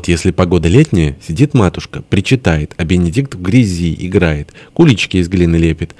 вот если погода летняя, сидит матушка, причитает, а Бенедикт в грязи играет, кулички из глины лепит.